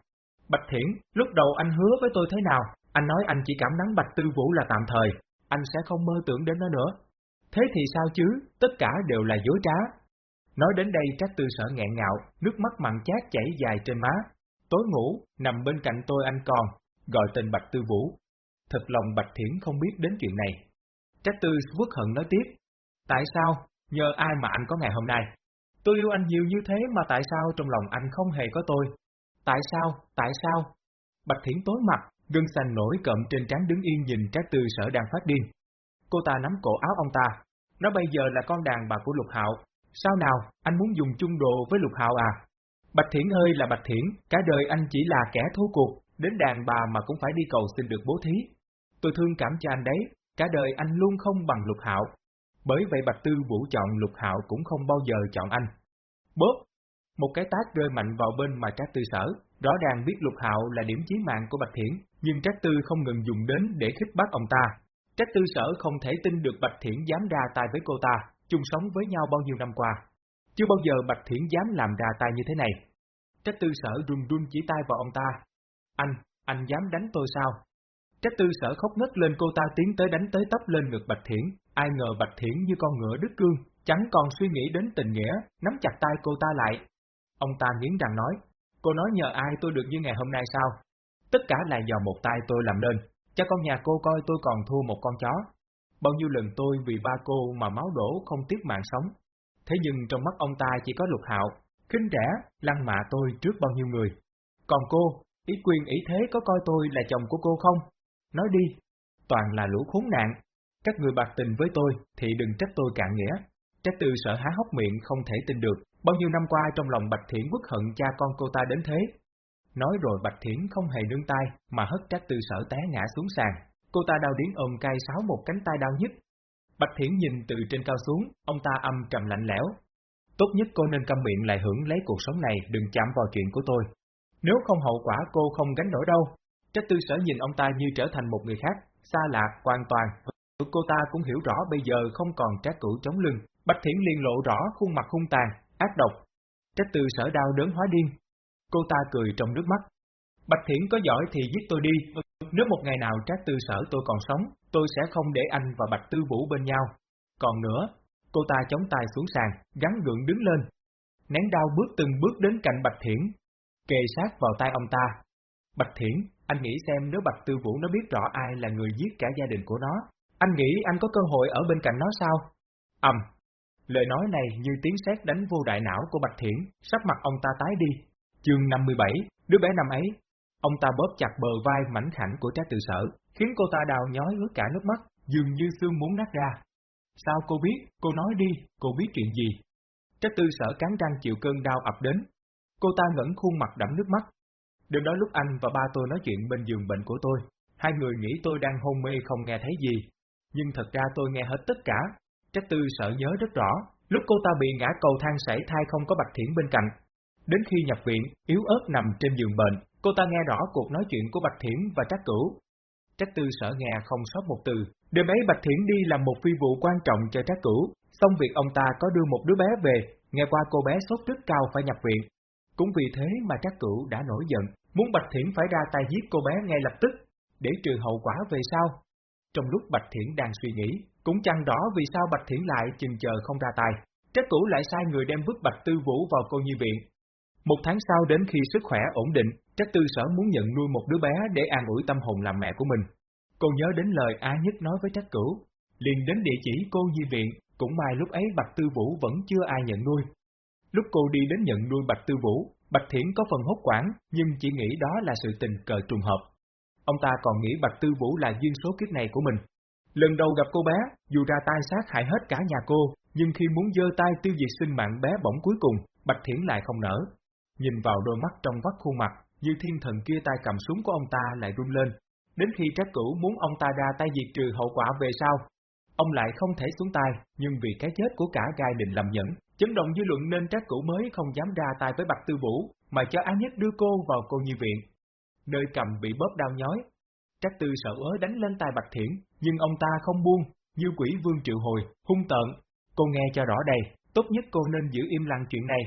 Bạch Thiển, lúc đầu anh hứa với tôi thế nào, anh nói anh chỉ cảm nắng Bạch Tư Vũ là tạm thời, anh sẽ không mơ tưởng đến nó nữa. Thế thì sao chứ, tất cả đều là dối trá. Nói đến đây Trác Tư Sở nghẹn ngạo, nước mắt mặn chát chảy dài trên má. Tối ngủ, nằm bên cạnh tôi anh còn, gọi tên Bạch Tư Vũ. Thật lòng Bạch Thiển không biết đến chuyện này. Trác Tư vứt hận nói tiếp. Tại sao? Nhờ ai mà anh có ngày hôm nay? Tôi yêu anh nhiều như thế mà tại sao trong lòng anh không hề có tôi? Tại sao? Tại sao? Bạch Thiển tối mặt, gân xanh nổi cộm trên trán đứng yên nhìn Trác Tư Sở đang phát điên. Cô ta nắm cổ áo ông ta. Nó bây giờ là con đàn bà của Lục Hạo. Sao nào, anh muốn dùng chung đồ với Lục Hạo à? Bạch Thiển ơi là Bạch Thiển, cả đời anh chỉ là kẻ thua cuộc, đến đàn bà mà cũng phải đi cầu xin được bố thí. Tôi thương cảm cho anh đấy, cả đời anh luôn không bằng Lục Hạo. Bởi vậy Bạch Tư Vũ chọn Lục Hạo cũng không bao giờ chọn anh. Bốp! Một cái tác rơi mạnh vào bên mà Trác Tư sở, rõ ràng biết Lục Hạo là điểm chí mạng của Bạch Thiển, nhưng Trác Tư không ngừng dùng đến để khích bác ông ta, Trách tư sở không thể tin được Bạch Thiển dám ra tay với cô ta, chung sống với nhau bao nhiêu năm qua. Chưa bao giờ Bạch Thiển dám làm ra tay như thế này. Trách tư sở run run chỉ tay vào ông ta. Anh, anh dám đánh tôi sao? Trách tư sở khóc ngất lên cô ta tiến tới đánh tới tấp lên ngực Bạch Thiển. Ai ngờ Bạch Thiển như con ngựa đứt cương, chẳng còn suy nghĩ đến tình nghĩa, nắm chặt tay cô ta lại. Ông ta nghiến răng nói, cô nói nhờ ai tôi được như ngày hôm nay sao? Tất cả là do một tay tôi làm nên, cho con nhà cô coi tôi còn thua một con chó. Bao nhiêu lần tôi vì ba cô mà máu đổ không tiếc mạng sống. Thế nhưng trong mắt ông ta chỉ có lục hạo, khinh rẻ, lăng mạ tôi trước bao nhiêu người. Còn cô, ý quyền ý thế có coi tôi là chồng của cô không? Nói đi, toàn là lũ khốn nạn. Các người bạc tình với tôi thì đừng trách tôi cạn nghĩa. Trách từ sợ há hốc miệng không thể tin được, bao nhiêu năm qua trong lòng Bạch Thiển quốc hận cha con cô ta đến thế. Nói rồi Bạch Thiển không hề nương tay mà hất trách tư sở té ngã xuống sàn. Cô ta đau đến ôm cay sáo một cánh tay đau nhất. Bạch Thiển nhìn từ trên cao xuống, ông ta âm trầm lạnh lẽo. Tốt nhất cô nên câm miệng lại hưởng lấy cuộc sống này, đừng chạm vào chuyện của tôi. Nếu không hậu quả cô không gánh nổi đâu. Trách tư sở nhìn ông ta như trở thành một người khác, xa lạ, hoàn toàn. Cô ta cũng hiểu rõ bây giờ không còn trác cửu chống lưng. Bạch Thiển liền lộ rõ khuôn mặt hung tàn, ác độc. Trách tư sở đau đớn hóa điên. Cô ta cười trong nước mắt. Bạch Thiển có giỏi thì giết tôi đi, nếu một ngày nào trác tư sở tôi còn sống, tôi sẽ không để anh và Bạch Tư Vũ bên nhau. Còn nữa, cô ta chống tay xuống sàn, gắn gượng đứng lên. Nén đau bước từng bước đến cạnh Bạch Thiển, kề sát vào tay ông ta. Bạch Thiển, anh nghĩ xem nếu Bạch Tư Vũ nó biết rõ ai là người giết cả gia đình của nó, anh nghĩ anh có cơ hội ở bên cạnh nó sao? Ầm. Lời nói này như tiếng sét đánh vô đại não của Bạch Thiển, sắp mặt ông ta tái đi. Chương 57, đứa bé năm ấy, Ông ta bóp chặt bờ vai mảnh khảnh của trái tự Sở, khiến cô ta đào nhói ướt cả nước mắt, dường như xương muốn nát ra. Sao cô biết, cô nói đi, cô biết chuyện gì? trái Tư Sở cắn răng chịu cơn đau ập đến. Cô ta ngẩng khuôn mặt đẫm nước mắt. Đêm đó lúc anh và ba tôi nói chuyện bên giường bệnh của tôi, hai người nghĩ tôi đang hôn mê không nghe thấy gì. Nhưng thật ra tôi nghe hết tất cả. Trác Tư sợ nhớ rất rõ, lúc cô ta bị ngã cầu thang sảy thai không có Bạch Thiển bên cạnh. Đến khi nhập viện, yếu ớt nằm trên giường bệnh, Cô ta nghe rõ cuộc nói chuyện của Bạch Thiển và Trác Cửu. Trác Tư sợ nghe không sót một từ, đêm ấy Bạch Thiển đi làm một phi vụ quan trọng cho Trác Cửu, xong việc ông ta có đưa một đứa bé về, nghe qua cô bé sốt rất cao phải nhập viện. Cũng vì thế mà Trác Cửu đã nổi giận, muốn Bạch Thiển phải ra tay giết cô bé ngay lập tức, để trừ hậu quả về sau. Trong lúc Bạch Thiển đang suy nghĩ, cũng chăng rõ vì sao Bạch Thiển lại chừng chờ không ra tay. Trác Cửu lại sai người đem vứt Bạch Tư Vũ vào cô nhi viện. Một tháng sau đến khi sức khỏe ổn định, Trác tư sở muốn nhận nuôi một đứa bé để an ủi tâm hồn làm mẹ của mình. Cô nhớ đến lời Á Nhất nói với Trác Cửu, liền đến địa chỉ cô nhi viện, cũng may lúc ấy Bạch Tư Vũ vẫn chưa ai nhận nuôi. Lúc cô đi đến nhận nuôi Bạch Tư Vũ, Bạch Thiển có phần hốt quản, nhưng chỉ nghĩ đó là sự tình cờ trùng hợp. Ông ta còn nghĩ Bạch Tư Vũ là duyên số kiếp này của mình. Lần đầu gặp cô bé, dù ra tay sát hại hết cả nhà cô, nhưng khi muốn dơ tay tiêu diệt sinh mạng bé bỏng cuối cùng, Bạch Thiển lại không nở. Nhìn vào đôi mắt trong vắt khuôn mặt, như thiên thần kia tay cầm súng của ông ta lại run lên. Đến khi trác cửu muốn ông ta ra tay diệt trừ hậu quả về sau, ông lại không thể xuống tay, nhưng vì cái chết của cả gai đình làm nhẫn, chấn động dư luận nên trác cửu mới không dám ra tay với Bạch Tư Vũ, mà cho Á Nhất đưa cô vào cô nhi viện. Nơi cầm bị bóp đau nhói, trác tư sợ ớ đánh lên tay Bạch Thiển, nhưng ông ta không buông, như quỷ vương triệu hồi, hung tợn. Cô nghe cho rõ đây, tốt nhất cô nên giữ im lặng chuyện này,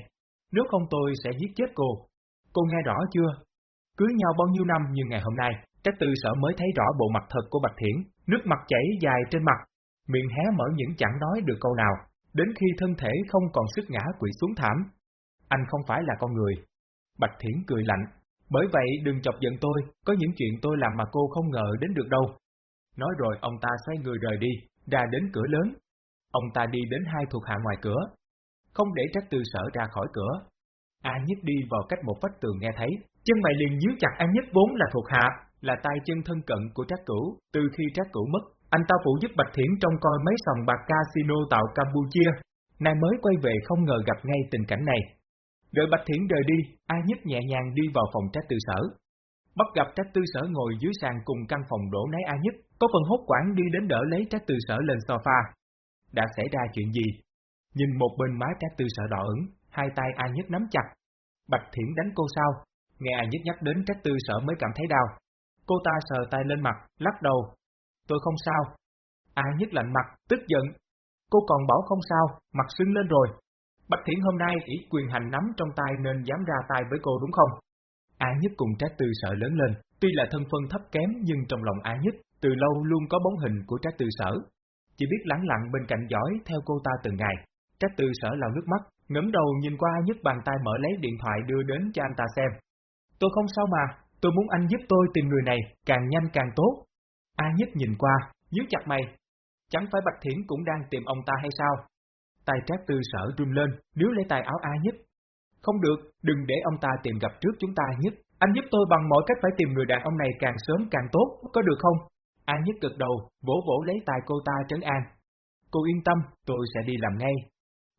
nếu không tôi sẽ giết chết cô. Cô nghe rõ chưa? Cưới nhau bao nhiêu năm như ngày hôm nay, Trác Tư Sở mới thấy rõ bộ mặt thật của Bạch Thiển, nước mặt chảy dài trên mặt, miệng hé mở những chẳng nói được câu nào, đến khi thân thể không còn sức ngã quỵ xuống thảm. Anh không phải là con người. Bạch Thiển cười lạnh, bởi vậy đừng chọc giận tôi, có những chuyện tôi làm mà cô không ngờ đến được đâu. Nói rồi ông ta xoay người rời đi, ra đến cửa lớn. Ông ta đi đến hai thuộc hạ ngoài cửa, không để Trác Tư Sở ra khỏi cửa. A Nhất đi vào cách một vách tường nghe thấy, chân mày liền nhíu chặt A Nhất vốn là thuộc hạ, là tay chân thân cận của Trác Cửu, từ khi Trác Cửu mất, anh ta phụ giúp Bạch Thiển trong coi mấy sòng bạc casino tạo Campuchia, nay mới quay về không ngờ gặp ngay tình cảnh này. Đợi Bạch Thiển rời đi, A Nhất nhẹ nhàng đi vào phòng Trác Tư Sở. Bắt gặp Trác Tư Sở ngồi dưới sàn cùng căn phòng đổ nấy A Nhất, có phần hốt quản đi đến đỡ lấy Trác Tư Sở lên sofa. Đã xảy ra chuyện gì? Nhìn một bên má Trác Tư Sở đỏ ửng, hai tay A Nhất nắm chặt. Bạch Thiển đánh cô sao? Nghe A Nhất nhắc đến Trác Tư Sở mới cảm thấy đau. Cô ta sờ tay lên mặt, lắc đầu. Tôi không sao. A Nhất lạnh mặt, tức giận. Cô còn bảo không sao, mặt sưng lên rồi. Bạch Thiển hôm nay chỉ quyền hành nắm trong tay nên dám ra tay với cô đúng không? A Nhất cùng Trác Tư Sở lớn lên, tuy là thân phân thấp kém nhưng trong lòng A Nhất từ lâu luôn có bóng hình của Trác Tư Sở. Chỉ biết lắng lặng bên cạnh dõi theo cô ta từng ngày. Trác tư sở lau nước mắt, ngẩng đầu nhìn qua Nhất bàn tay mở lấy điện thoại đưa đến cho anh ta xem. Tôi không sao mà, tôi muốn anh giúp tôi tìm người này, càng nhanh càng tốt. A nhất nhìn qua, nhíu chặt mày. Chẳng phải Bạch Thiển cũng đang tìm ông ta hay sao? Tay trác tư sở run lên, nếu lấy tay áo A nhất. Không được, đừng để ông ta tìm gặp trước chúng ta nhất. Anh giúp tôi bằng mọi cách phải tìm người đàn ông này càng sớm càng tốt, có được không? A nhất cực đầu, vỗ vỗ lấy tay cô ta trấn an. Cô yên tâm, tôi sẽ đi làm ngay.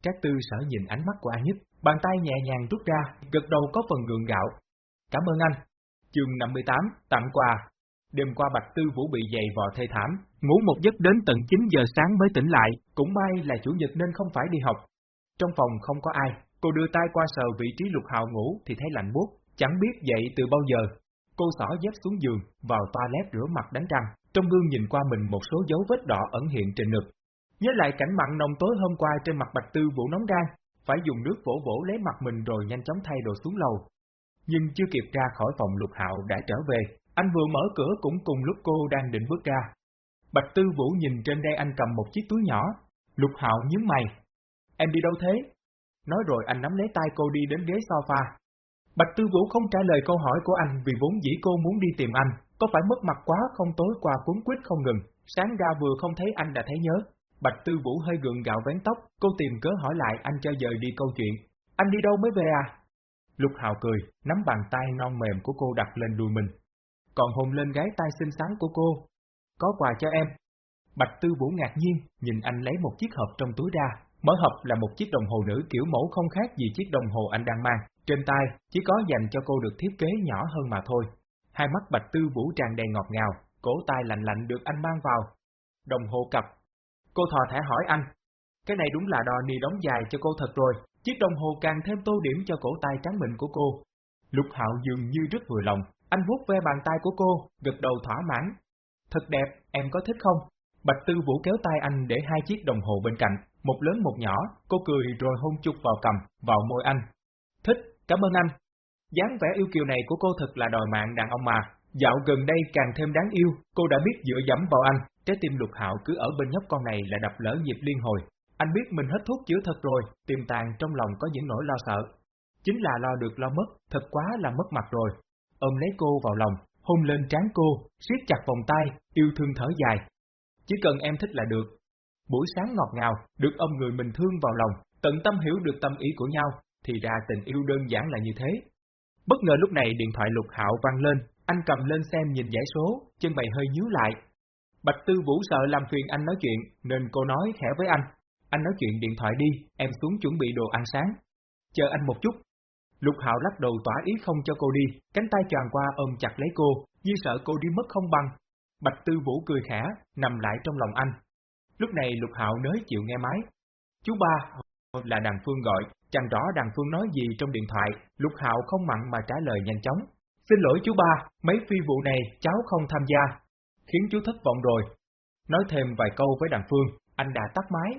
Trác tư sở nhìn ánh mắt của A nhất, bàn tay nhẹ nhàng rút ra, gật đầu có phần gượng gạo. Cảm ơn anh. Chương 58, tặng quà. Đêm qua Bạch Tư Vũ bị dày vò thê thảm, ngủ một giấc đến tận 9 giờ sáng mới tỉnh lại, cũng may là chủ nhật nên không phải đi học. Trong phòng không có ai, cô đưa tay qua sờ vị trí lục hạo ngủ thì thấy lạnh buốt, chẳng biết dậy từ bao giờ. Cô xỏ dép xuống giường, vào toilet rửa mặt đánh răng, trong gương nhìn qua mình một số dấu vết đỏ ẩn hiện trên ngực. Nhớ lại cảnh mặn nồng tối hôm qua trên mặt Bạch Tư Vũ nóng gan, phải dùng nước vỗ vỗ lấy mặt mình rồi nhanh chóng thay đồ xuống lầu. Nhưng chưa kịp ra khỏi phòng lục hạo đã trở về, anh vừa mở cửa cũng cùng lúc cô đang định bước ra. Bạch Tư Vũ nhìn trên đây anh cầm một chiếc túi nhỏ, lục hạo nhướng mày. Em đi đâu thế? Nói rồi anh nắm lấy tay cô đi đến ghế sofa. Bạch Tư Vũ không trả lời câu hỏi của anh vì vốn dĩ cô muốn đi tìm anh, có phải mất mặt quá không tối qua cuốn quýt không ngừng, sáng ra vừa không thấy anh đã thấy nhớ. Bạch Tư Vũ hơi gượng gạo vén tóc, cô tìm cớ hỏi lại anh cho dời đi câu chuyện. Anh đi đâu mới về à? Lục Hạo cười, nắm bàn tay non mềm của cô đặt lên đùi mình. Còn hôn lên gái tay xinh xắn của cô. Có quà cho em. Bạch Tư Vũ ngạc nhiên, nhìn anh lấy một chiếc hộp trong túi ra. Mở hộp là một chiếc đồng hồ nữ kiểu mẫu không khác gì chiếc đồng hồ anh đang mang. Trên tay, chỉ có dành cho cô được thiết kế nhỏ hơn mà thôi. Hai mắt Bạch Tư Vũ tràn đầy ngọt ngào, cổ tay lạnh lạnh được anh mang vào. Đồng hồ cặp. Cô thò thẻ hỏi anh. Cái này đúng là đò ni đóng dài cho cô thật rồi, chiếc đồng hồ càng thêm tô điểm cho cổ tay trắng mịn của cô. Lục Hạo dường như rất vừa lòng, anh vuốt ve bàn tay của cô, gật đầu thỏa mãn. Thật đẹp, em có thích không? Bạch Tư Vũ kéo tay anh để hai chiếc đồng hồ bên cạnh, một lớn một nhỏ, cô cười rồi hôn chúc vào cầm, vào môi anh. Thích, cảm ơn anh. dáng vẻ yêu kiều này của cô thật là đòi mạng đàn ông mà. Dạo gần đây càng thêm đáng yêu, cô đã biết dựa dẫm vào anh, trái tim lục hạo cứ ở bên nhóc con này là đập lỡ nhịp liên hồi. Anh biết mình hết thuốc chữa thật rồi, tiềm tàng trong lòng có những nỗi lo sợ. Chính là lo được lo mất, thật quá là mất mặt rồi. Ôm lấy cô vào lòng, hôn lên trán cô, siết chặt vòng tay, yêu thương thở dài. Chỉ cần em thích là được. Buổi sáng ngọt ngào, được ôm người mình thương vào lòng, tận tâm hiểu được tâm ý của nhau, thì ra tình yêu đơn giản là như thế. Bất ngờ lúc này điện thoại lục hạo vang lên, anh cầm lên xem nhìn giải số, chân mày hơi nhíu lại. Bạch Tư Vũ sợ làm phiền anh nói chuyện, nên cô nói khẽ với anh. Anh nói chuyện điện thoại đi, em xuống chuẩn bị đồ ăn sáng. Chờ anh một chút. Lục Hạo lắc đầu tỏa ý không cho cô đi, cánh tay tràn qua ôm chặt lấy cô, như sợ cô đi mất không bằng. Bạch Tư Vũ cười khẽ, nằm lại trong lòng anh. Lúc này Lục Hạo nới chịu nghe máy. Chú ba, là đàn Phương gọi, chẳng rõ đàn Phương nói gì trong điện thoại, Lục Hạo không mặn mà trả lời nhanh chóng. Xin lỗi chú ba, mấy phi vụ này cháu không tham gia. Khiến chú thất vọng rồi. Nói thêm vài câu với đàn Phương, anh đã tắt máy,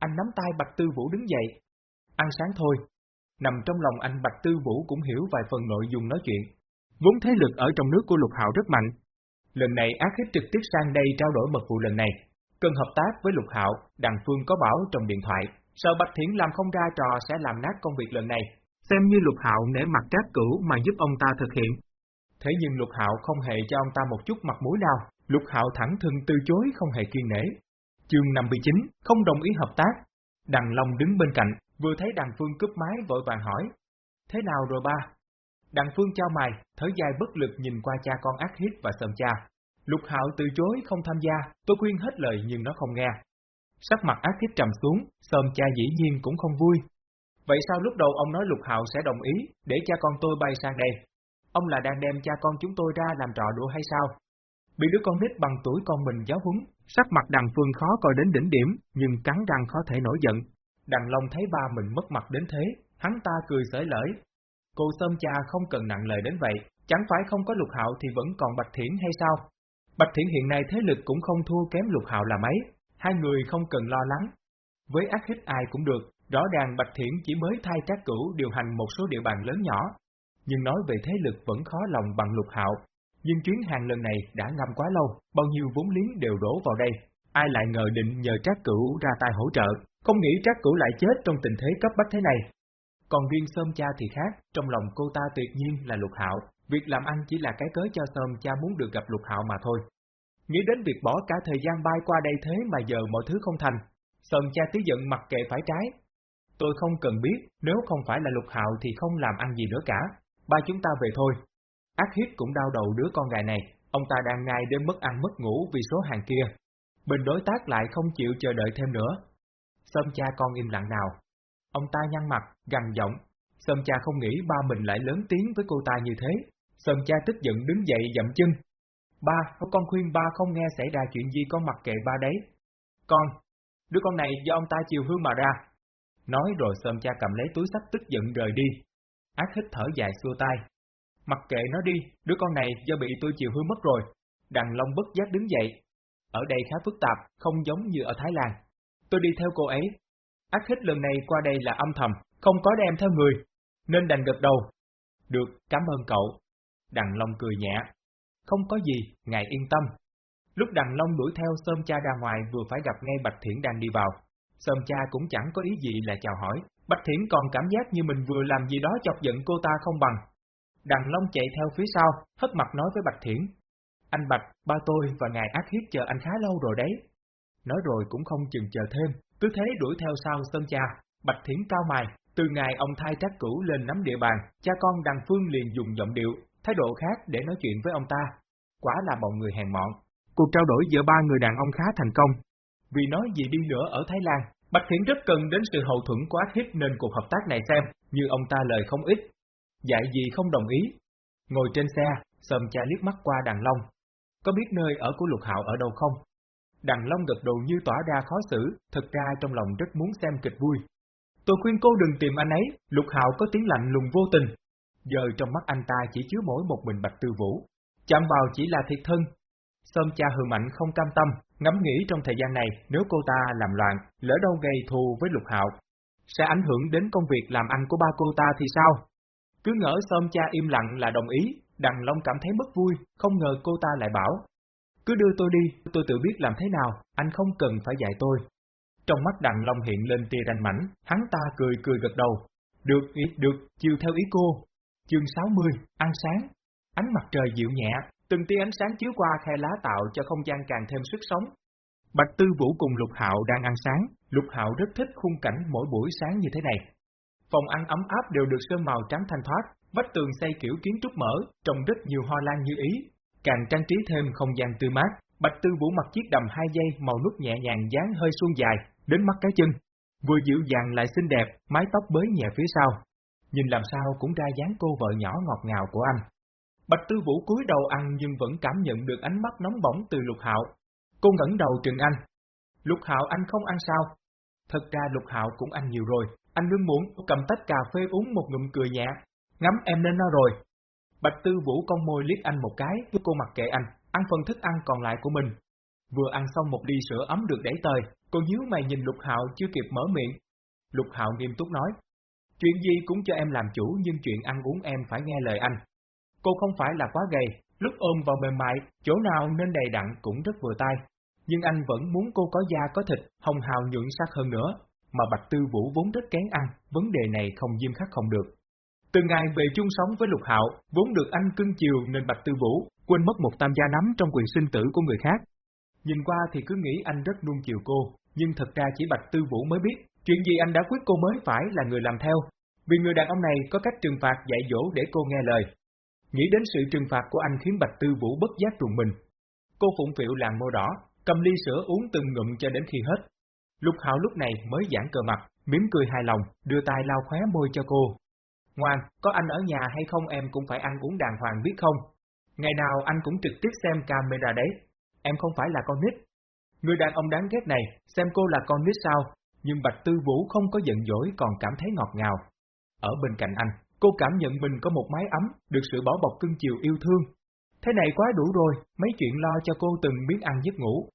anh nắm tay Bạch Tư Vũ đứng dậy. Ăn sáng thôi. Nằm trong lòng anh Bạch Tư Vũ cũng hiểu vài phần nội dung nói chuyện. Vốn thế lực ở trong nước của Lục Hạo rất mạnh. Lần này ác hít trực tiếp sang đây trao đổi mật vụ lần này. Cần hợp tác với Lục Hạo, Đằng Phương có bảo trong điện thoại. Sợ Bạch Thiển làm không ra trò sẽ làm nát công việc lần này. Xem như Lục Hạo nể mặt trác cửu mà giúp ông ta thực hiện. Thế nhưng Lục Hạo không hề cho ông ta một chút mặt mũi nào. Lục Hạo thẳng thừng từ chối không hề kiên nể, Chương 59, không đồng ý hợp tác. Đằng Long đứng bên cạnh, vừa thấy đằng Phương cướp máy vội vàng hỏi. Thế nào rồi ba? Đằng Phương trao mày, thở dài bất lực nhìn qua cha con ác hiếp và sờm cha. Lục Hạo từ chối không tham gia, tôi khuyên hết lời nhưng nó không nghe. Sắc mặt ác hiếp trầm xuống, sờm cha dĩ nhiên cũng không vui. Vậy sao lúc đầu ông nói Lục Hạo sẽ đồng ý, để cha con tôi bay sang đây? Ông là đang đem cha con chúng tôi ra làm trò đùa hay sao? Bị đứa con nít bằng tuổi con mình giáo huấn, sắc mặt đằng phương khó coi đến đỉnh điểm, nhưng cắn răng khó thể nổi giận. Đằng Long thấy ba mình mất mặt đến thế, hắn ta cười sởi lởi. Cô Sơm cha không cần nặng lời đến vậy, chẳng phải không có lục hạo thì vẫn còn Bạch Thiển hay sao? Bạch Thiển hiện nay thế lực cũng không thua kém lục hạo là mấy, hai người không cần lo lắng. Với ác hít ai cũng được, rõ ràng Bạch Thiển chỉ mới thay các cửu điều hành một số địa bàn lớn nhỏ. Nhưng nói về thế lực vẫn khó lòng bằng lục hạo, nhưng chuyến hàng lần này đã ngâm quá lâu, bao nhiêu vốn liếng đều đổ vào đây. ai lại ngờ định nhờ Trác Cửu ra tay hỗ trợ, không nghĩ Trác Cửu lại chết trong tình thế cấp bách thế này. Còn riêng Sơm Cha thì khác, trong lòng cô ta tuyệt nhiên là Lục Hạo, việc làm ăn chỉ là cái cớ cho Sơm Cha muốn được gặp Lục Hạo mà thôi. Nghĩ đến việc bỏ cả thời gian bay qua đây thế mà giờ mọi thứ không thành, Sơm Cha tí giận mặc kệ phải trái. Tôi không cần biết, nếu không phải là Lục Hạo thì không làm ăn gì nữa cả, ba chúng ta về thôi. Ác hiếp cũng đau đầu đứa con gái này, ông ta đang ngay đến mất ăn mất ngủ vì số hàng kia. Bên đối tác lại không chịu chờ đợi thêm nữa. Sơm cha con im lặng nào. Ông ta nhăn mặt, gằn giọng. Sơm cha không nghĩ ba mình lại lớn tiếng với cô ta như thế. Sơm cha tức giận đứng dậy dậm chân. Ba, con khuyên ba không nghe xảy ra chuyện gì con mặc kệ ba đấy. Con, đứa con này do ông ta chiều hương mà ra. Nói rồi sơm cha cầm lấy túi sách tức giận rời đi. Ác hít thở dài xua tay. Mặc kệ nó đi, đứa con này do bị tôi chiều hương mất rồi. Đằng Long bất giác đứng dậy. Ở đây khá phức tạp, không giống như ở Thái Lan. Tôi đi theo cô ấy. Ác hít lần này qua đây là âm thầm, không có đem theo người, nên đành gật đầu. Được, cảm ơn cậu. Đằng Long cười nhẹ. Không có gì, ngài yên tâm. Lúc Đằng Long đuổi theo Sơm Cha ra ngoài vừa phải gặp ngay Bạch Thiển đang đi vào. Sơm Cha cũng chẳng có ý gì là chào hỏi, Bạch Thiển còn cảm giác như mình vừa làm gì đó chọc giận cô ta không bằng. Đằng Long chạy theo phía sau, hất mặt nói với Bạch Thiển. Anh Bạch, ba tôi và ngài ác hiếp chờ anh khá lâu rồi đấy. Nói rồi cũng không chừng chờ thêm, cứ thế đuổi theo sau Sơn Cha, Bạch Thiển cao mày. Từ ngày ông thay trác cửu lên nắm địa bàn, cha con Đằng Phương liền dùng giọng điệu, thái độ khác để nói chuyện với ông ta. Quả là bọn người hèn mọn. Cuộc trao đổi giữa ba người đàn ông khá thành công. Vì nói gì đi nữa ở Thái Lan, Bạch Thiển rất cần đến sự hậu thuẫn của ác hiếp nên cuộc hợp tác này xem, như ông ta lời không ít. Dạy gì không đồng ý. Ngồi trên xe, sầm cha liếc mắt qua đàn long. Có biết nơi ở của lục hạo ở đâu không? Đằng Long gật đầu như tỏa ra khó xử, thật ra trong lòng rất muốn xem kịch vui. Tôi khuyên cô đừng tìm anh ấy, Lục Hạo có tiếng lạnh lùng vô tình. Giờ trong mắt anh ta chỉ chứa mỗi một mình bạch tư vũ. Chạm vào chỉ là thiệt thân. Sơm cha hừ mạnh không cam tâm, ngẫm nghĩ trong thời gian này nếu cô ta làm loạn, lỡ đâu gây thù với Lục Hạo, sẽ ảnh hưởng đến công việc làm ăn của ba cô ta thì sao? Cứ ngỡ Sơm cha im lặng là đồng ý, Đằng Long cảm thấy bất vui, không ngờ cô ta lại bảo, cứ đưa tôi đi, tôi tự biết làm thế nào, anh không cần phải dạy tôi. Trong mắt đằng Long hiện lên tia ranh mảnh, hắn ta cười cười gật đầu. Được, ý, được, chiều theo ý cô. Chương 60, ăn sáng. Ánh mặt trời dịu nhẹ, từng tia ánh sáng chiếu qua khe lá tạo cho không gian càng thêm sức sống. Bạch Tư Vũ cùng Lục Hạo đang ăn sáng, Lục Hạo rất thích khung cảnh mỗi buổi sáng như thế này. Phòng ăn ấm áp đều được sơn màu trắng thanh thoát, vách tường xây kiểu kiến trúc mở, trồng rất nhiều hoa lan như ý, càng trang trí thêm không gian tươi mát. Bạch Tư Vũ mặc chiếc đầm hai dây màu nút nhẹ nhàng dáng hơi suông dài, đến mắt cái chân, vừa dịu dàng lại xinh đẹp, mái tóc bới nhẹ phía sau. Nhìn làm sao cũng ra dáng cô vợ nhỏ ngọt ngào của anh. Bạch Tư Vũ cúi đầu ăn nhưng vẫn cảm nhận được ánh mắt nóng bỏng từ Lục Hạo. Cô ngẩng đầu trừng anh. Lục Hạo anh không ăn sao? Thật ra Lục Hạo cũng ăn nhiều rồi, anh luôn muốn cầm tách cà phê uống một ngụm cười nhẹ. Ngắm em lên nó rồi, Bạch Tư Vũ cong môi liếc anh một cái, cô mặc kệ anh, ăn phần thức ăn còn lại của mình. Vừa ăn xong một ly sữa ấm được đẩy tời, cô nhíu mày nhìn Lục Hạo chưa kịp mở miệng. Lục Hạo nghiêm túc nói, chuyện gì cũng cho em làm chủ nhưng chuyện ăn uống em phải nghe lời anh. Cô không phải là quá gầy, lúc ôm vào mềm mại, chỗ nào nên đầy đặn cũng rất vừa tay. Nhưng anh vẫn muốn cô có da có thịt, hồng hào nhuận sắc hơn nữa, mà Bạch Tư Vũ vốn rất kén ăn, vấn đề này không diêm khắc không được. Từ ngày về chung sống với Lục Hạo, vốn được anh cưng chiều nên Bạch Tư Vũ quên mất một tam gia nắm trong quyền sinh tử của người khác. Nhìn qua thì cứ nghĩ anh rất nuông chiều cô, nhưng thật ra chỉ Bạch Tư Vũ mới biết, chuyện gì anh đã quyết cô mới phải là người làm theo, vì người đàn ông này có cách trừng phạt dạy dỗ để cô nghe lời. Nghĩ đến sự trừng phạt của anh khiến Bạch Tư Vũ bất giác rùng mình. Cô phụng phịu làng môi đỏ, cầm ly sữa uống từng ngụm cho đến khi hết. Lục Hạo lúc này mới giãn cờ mặt, mỉm cười hài lòng, đưa tay lau khóe môi cho cô, Ngoan, có anh ở nhà hay không em cũng phải ăn uống đàng hoàng biết không? Ngày nào anh cũng trực tiếp xem camera đấy. Em không phải là con nít. Người đàn ông đáng ghét này, xem cô là con nít sao, nhưng Bạch Tư Vũ không có giận dỗi còn cảm thấy ngọt ngào. Ở bên cạnh anh, cô cảm nhận mình có một mái ấm, được sự bảo bọc cưng chiều yêu thương. Thế này quá đủ rồi, mấy chuyện lo cho cô từng biết ăn giấc ngủ.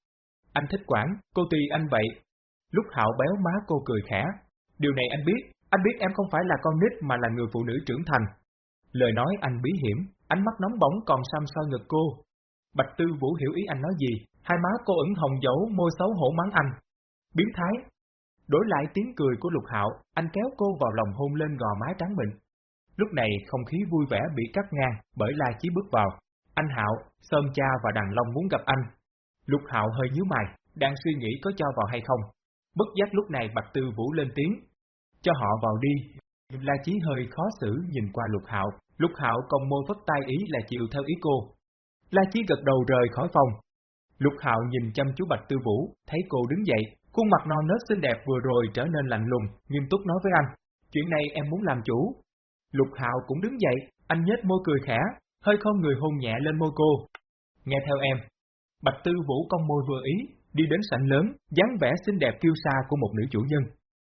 Anh thích quản, cô tùy anh vậy. Lúc hạo béo má cô cười khẽ. Điều này anh biết, anh biết em không phải là con nít mà là người phụ nữ trưởng thành. Lời nói anh bí hiểm, ánh mắt nóng bỏng còn xăm soi ngực cô. Bạch Tư Vũ hiểu ý anh nói gì, hai má cô ửng hồng dấu môi xấu hổ mắng anh. Biến thái. Đổi lại tiếng cười của Lục Hạo, anh kéo cô vào lòng hôn lên gò má trắng mịn. Lúc này không khí vui vẻ bị cắt ngang bởi La Chí bước vào. Anh Hạo, Sơn Cha và Đàn Long muốn gặp anh. Lục Hạo hơi nhíu mày, đang suy nghĩ có cho vào hay không. Bất giác lúc này Bạch Tư Vũ lên tiếng. Cho họ vào đi. La Chí hơi khó xử nhìn qua Lục Hạo, Lục Hạo cong môi phất tay ý là chịu theo ý cô. La Chí gật đầu rời khỏi phòng. Lục Hạo nhìn chăm chú Bạch Tư Vũ, thấy cô đứng dậy, khuôn mặt non nớt xinh đẹp vừa rồi trở nên lạnh lùng, nghiêm túc nói với anh. Chuyện này em muốn làm chủ. Lục Hạo cũng đứng dậy, anh nhếch môi cười khẽ, hơi không người hôn nhẹ lên môi cô. Nghe theo em. Bạch Tư Vũ cong môi vừa ý, đi đến sảnh lớn, dáng vẻ xinh đẹp kiêu sa của một nữ chủ nhân.